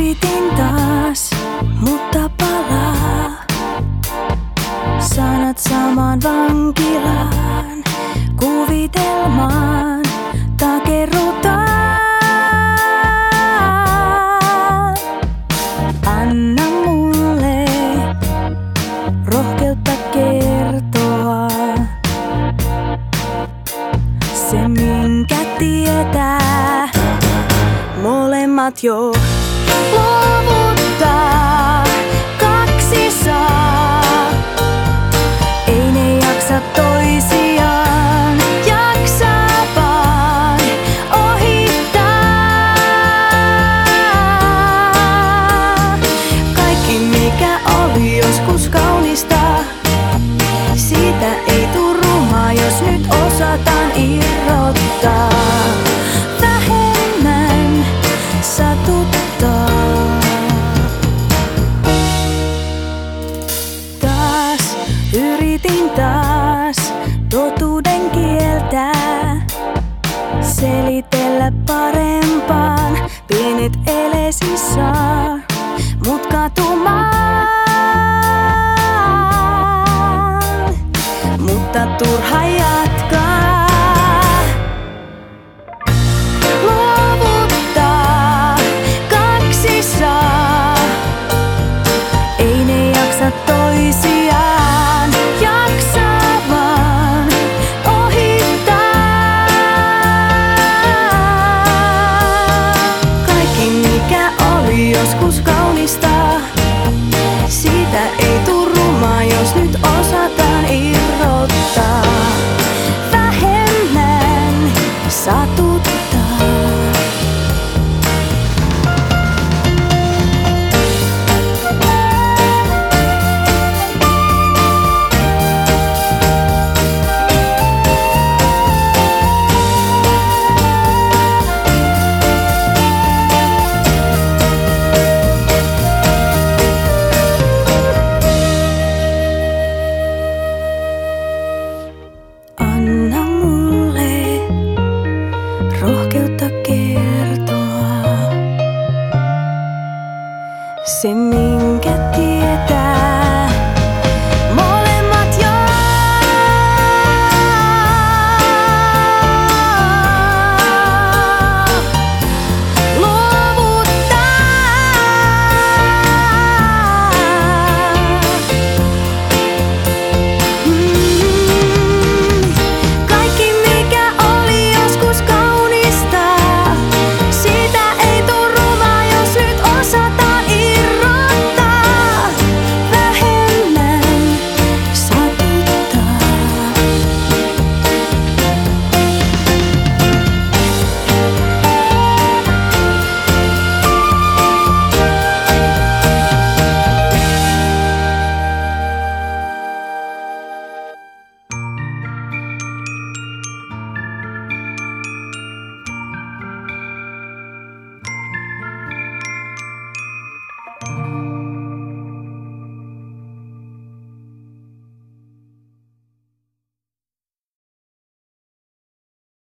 Yritin taas, mutta palaa. Sanat samaan vankilaan, kuvitelmaan, takerrutaan. Anna mulle rohkeutta kertoa se, minkä tietää molemmat jo 我。Parempaan, pienet elesi saa, mut katumaan. Mutta turha jatkaa. Mikä oli joskus kaunista, siitä singing